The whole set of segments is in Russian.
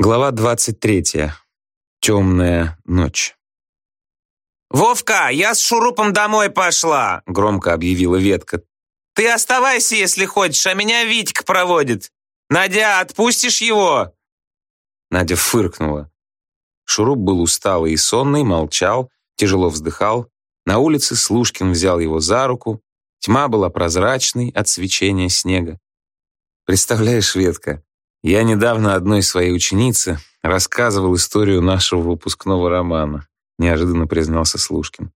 Глава 23. Темная ночь. «Вовка, я с шурупом домой пошла!» — громко объявила ветка. «Ты оставайся, если хочешь, а меня Витька проводит. Надя, отпустишь его?» Надя фыркнула. Шуруп был усталый и сонный, молчал, тяжело вздыхал. На улице Слушкин взял его за руку. Тьма была прозрачной от свечения снега. Представляешь, Ветка, я недавно одной своей ученице рассказывал историю нашего выпускного романа, неожиданно признался Слушкин.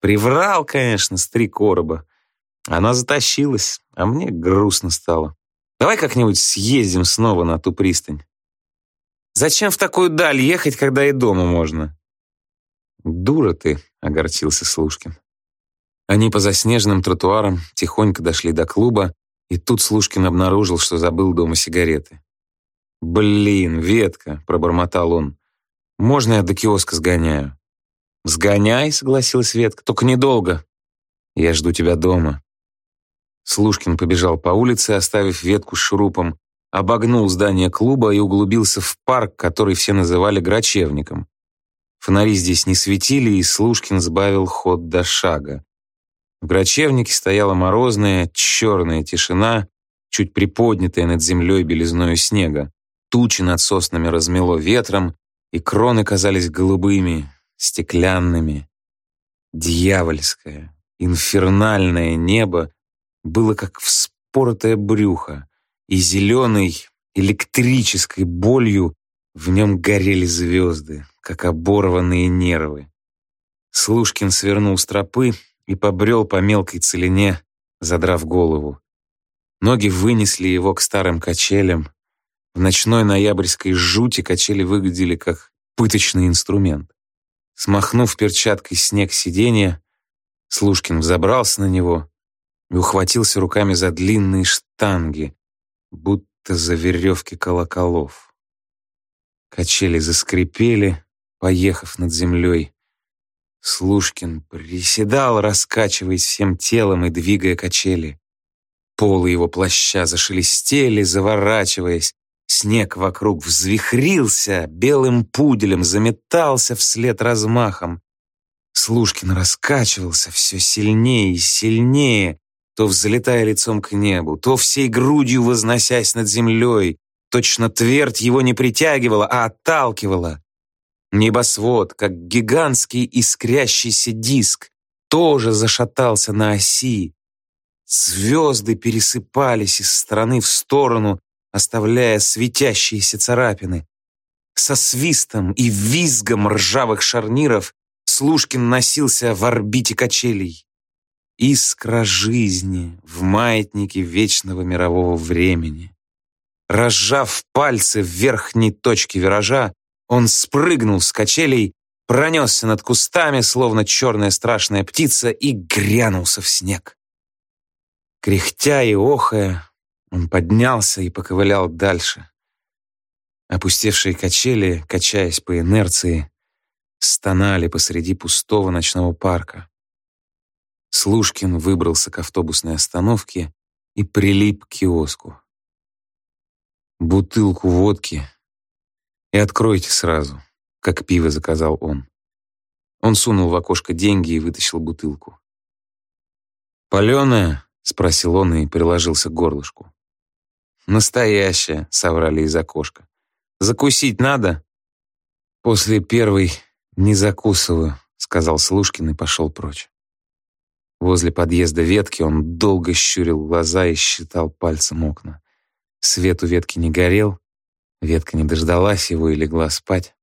Приврал, конечно, с три короба. Она затащилась, а мне грустно стало. Давай как-нибудь съездим снова на ту пристань. Зачем в такую даль ехать, когда и дома можно? Дура ты, огорчился Слушкин. Они по заснеженным тротуарам тихонько дошли до клуба, и тут Слушкин обнаружил, что забыл дома сигареты. «Блин, ветка!» — пробормотал он. «Можно я до киоска сгоняю?» «Сгоняй», — согласилась Ветка, — «только недолго. Я жду тебя дома». Слушкин побежал по улице, оставив ветку с шурупом, обогнул здание клуба и углубился в парк, который все называли Грачевником. Фонари здесь не светили, и Слушкин сбавил ход до шага. В Грачевнике стояла морозная, черная тишина, чуть приподнятая над землей белизною снега. Тучи над соснами размело ветром, и кроны казались голубыми, стеклянными. Дьявольское, инфернальное небо было как вспоротое брюхо, и зеленой электрической болью в нем горели звезды, как оборванные нервы. Слушкин свернул с тропы и побрел по мелкой целине, задрав голову. Ноги вынесли его к старым качелям, в ночной ноябрьской жути качели выглядели как пыточный инструмент. Смахнув перчаткой снег сиденья, Слушкин взобрался на него и ухватился руками за длинные штанги, будто за веревки колоколов. Качели заскрипели, поехав над землей. Слушкин приседал, раскачиваясь всем телом и двигая качели. Полы его плаща зашелестели, заворачиваясь, Снег вокруг взвихрился, белым пуделем заметался вслед размахом. Слушкин раскачивался все сильнее и сильнее, то взлетая лицом к небу, то всей грудью возносясь над землей. Точно твердь его не притягивала, а отталкивала. Небосвод, как гигантский искрящийся диск, тоже зашатался на оси. Звезды пересыпались из стороны в сторону, оставляя светящиеся царапины. Со свистом и визгом ржавых шарниров Слушкин носился в орбите качелей. Искра жизни в маятнике вечного мирового времени. Разжав пальцы в верхней точке виража, он спрыгнул с качелей, пронесся над кустами, словно черная страшная птица, и грянулся в снег. Кряхтя и охая, он поднялся и поковылял дальше. Опустевшие качели, качаясь по инерции, стонали посреди пустого ночного парка. Слушкин выбрался к автобусной остановке и прилип к киоску. «Бутылку водки и откройте сразу», как пиво заказал он. Он сунул в окошко деньги и вытащил бутылку. «Паленая?» — спросил он и приложился к горлышку. «Настоящая», — соврали из окошка. «Закусить надо?» «После первой не закусываю», — сказал Слушкин и пошел прочь. Возле подъезда ветки он долго щурил глаза и считал пальцем окна. Свет у ветки не горел, ветка не дождалась его и легла спать.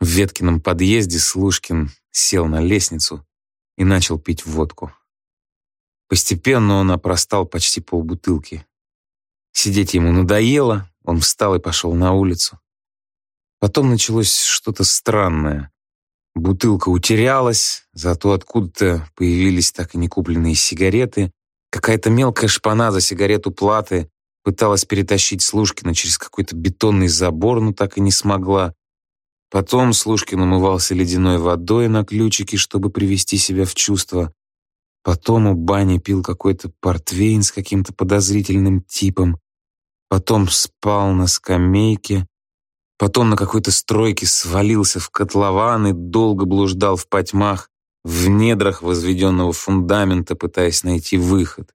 В веткином подъезде Слушкин сел на лестницу и начал пить водку. Постепенно он опростал почти полбутылки. Сидеть ему надоело, он встал и пошел на улицу. Потом началось что-то странное. Бутылка утерялась, зато откуда-то появились так и не купленные сигареты. Какая-то мелкая шпана за сигарету платы пыталась перетащить Слушкина через какой-то бетонный забор, но так и не смогла. Потом Слушкин умывался ледяной водой на ключике, чтобы привести себя в чувство. Потом у бани пил какой-то портвейн с каким-то подозрительным типом. Потом спал на скамейке, Потом на какой-то стройке свалился в котлован и долго блуждал в потьмах, в недрах возведенного фундамента, пытаясь найти выход.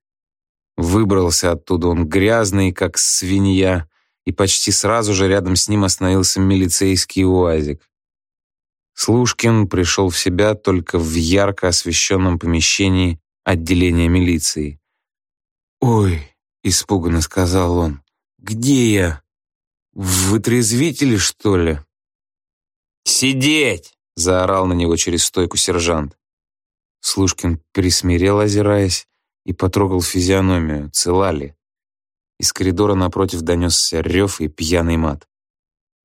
Выбрался оттуда он грязный, как свинья, и почти сразу же рядом с ним остановился милицейский уазик. Слушкин пришел в себя только в ярко освещенном помещении отделения милиции. «Ой!» — испуганно сказал он. «Где я? В вытрезвителе, что ли?» «Сидеть!» — заорал на него через стойку сержант. Слушкин присмирел, озираясь, и потрогал физиономию, цела ли. Из коридора напротив донесся рев и пьяный мат.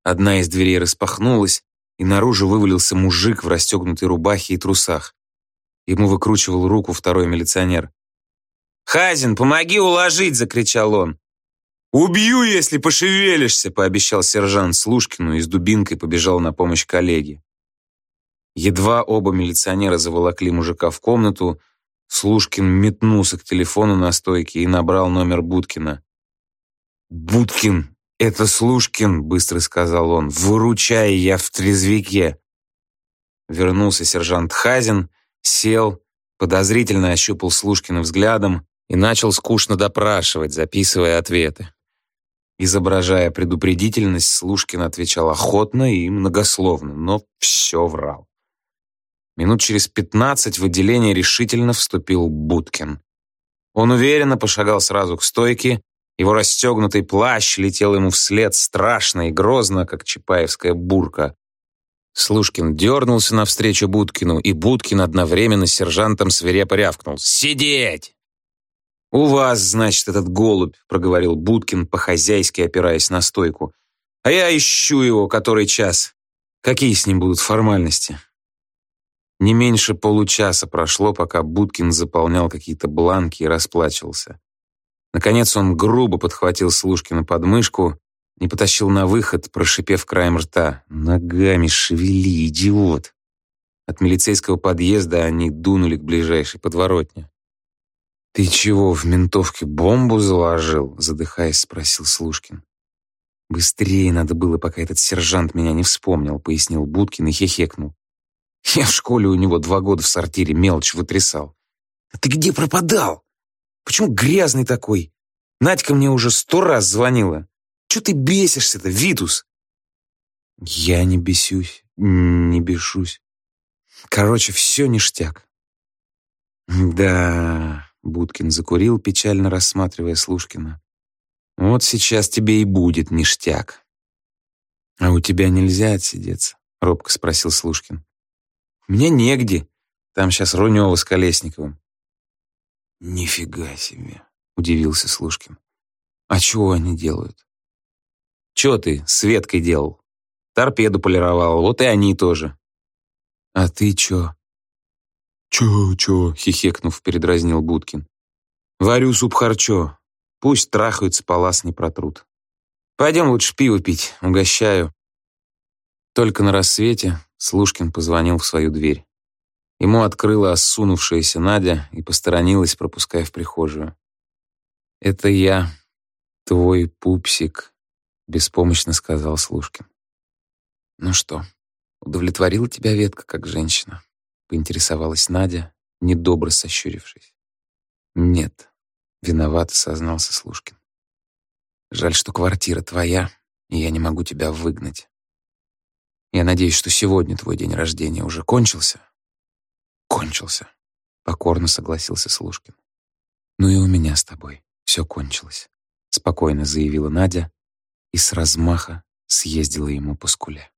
Одна из дверей распахнулась, и наружу вывалился мужик в расстегнутой рубахе и трусах. Ему выкручивал руку второй милиционер. «Хазин, помоги уложить!» — закричал он. «Убью, если пошевелишься!» — пообещал сержант Слушкину и с дубинкой побежал на помощь коллеге. Едва оба милиционера заволокли мужика в комнату, Слушкин метнулся к телефону на стойке и набрал номер Будкина. «Будкин, это Слушкин», — быстро сказал он, — «выручай, я в трезвике». Вернулся сержант Хазин, сел, подозрительно ощупал Слушкина взглядом и начал скучно допрашивать, записывая ответы. Изображая предупредительность, Слушкин отвечал охотно и многословно, но все врал. Минут через пятнадцать в отделение решительно вступил Будкин. Он уверенно пошагал сразу к стойке, его расстегнутый плащ летел ему вслед страшно и грозно, как чапаевская бурка. Слушкин дернулся навстречу Будкину, и Будкин одновременно с сержантом свирепо рявкнул. «Сидеть!» «У вас, значит, этот голубь», — проговорил Будкин, по-хозяйски опираясь на стойку. «А я ищу его который час. Какие с ним будут формальности?» Не меньше получаса прошло, пока Будкин заполнял какие-то бланки и расплачивался. Наконец он грубо подхватил Слушкина под мышку и потащил на выход, прошипев краем рта. «Ногами шевели, идиот!» От милицейского подъезда они дунули к ближайшей подворотне. «Ты чего, в ментовке бомбу заложил?» задыхаясь, спросил Слушкин. «Быстрее надо было, пока этот сержант меня не вспомнил», пояснил Будкин и хехекнул. «Я в школе у него два года в сортире мелочь вытрясал». «А ты где пропадал?» Почему грязный такой? Надька мне уже сто раз звонила. Чего ты бесишься-то, Витус?» «Я не бесюсь, не бешусь. Короче, все ништяк». «Да...» — Будкин закурил, печально рассматривая Слушкина. «Вот сейчас тебе и будет ништяк». «А у тебя нельзя отсидеться?» — робко спросил Слушкин. «У меня негде. Там сейчас Рунева с Колесниковым. «Нифига себе!» — удивился Слушкин. «А чего они делают?» «Чё ты с Веткой делал? Торпеду полировал, вот и они тоже». «А ты чё?» «Чё-чё?» — хихекнув, передразнил Будкин. «Варю суп-харчо. Пусть трахаются, палас не протрут. Пойдем лучше пиво пить, угощаю». Только на рассвете Слушкин позвонил в свою дверь. Ему открыла осунувшаяся Надя и посторонилась, пропуская в прихожую. «Это я, твой пупсик», — беспомощно сказал Слушкин. «Ну что, удовлетворила тебя ветка как женщина?» — поинтересовалась Надя, недобро сощурившись. «Нет», — виновато сознался Слушкин. «Жаль, что квартира твоя, и я не могу тебя выгнать. Я надеюсь, что сегодня твой день рождения уже кончился, кончился», — покорно согласился Слушкин. «Ну и у меня с тобой все кончилось», — спокойно заявила Надя и с размаха съездила ему по скуле.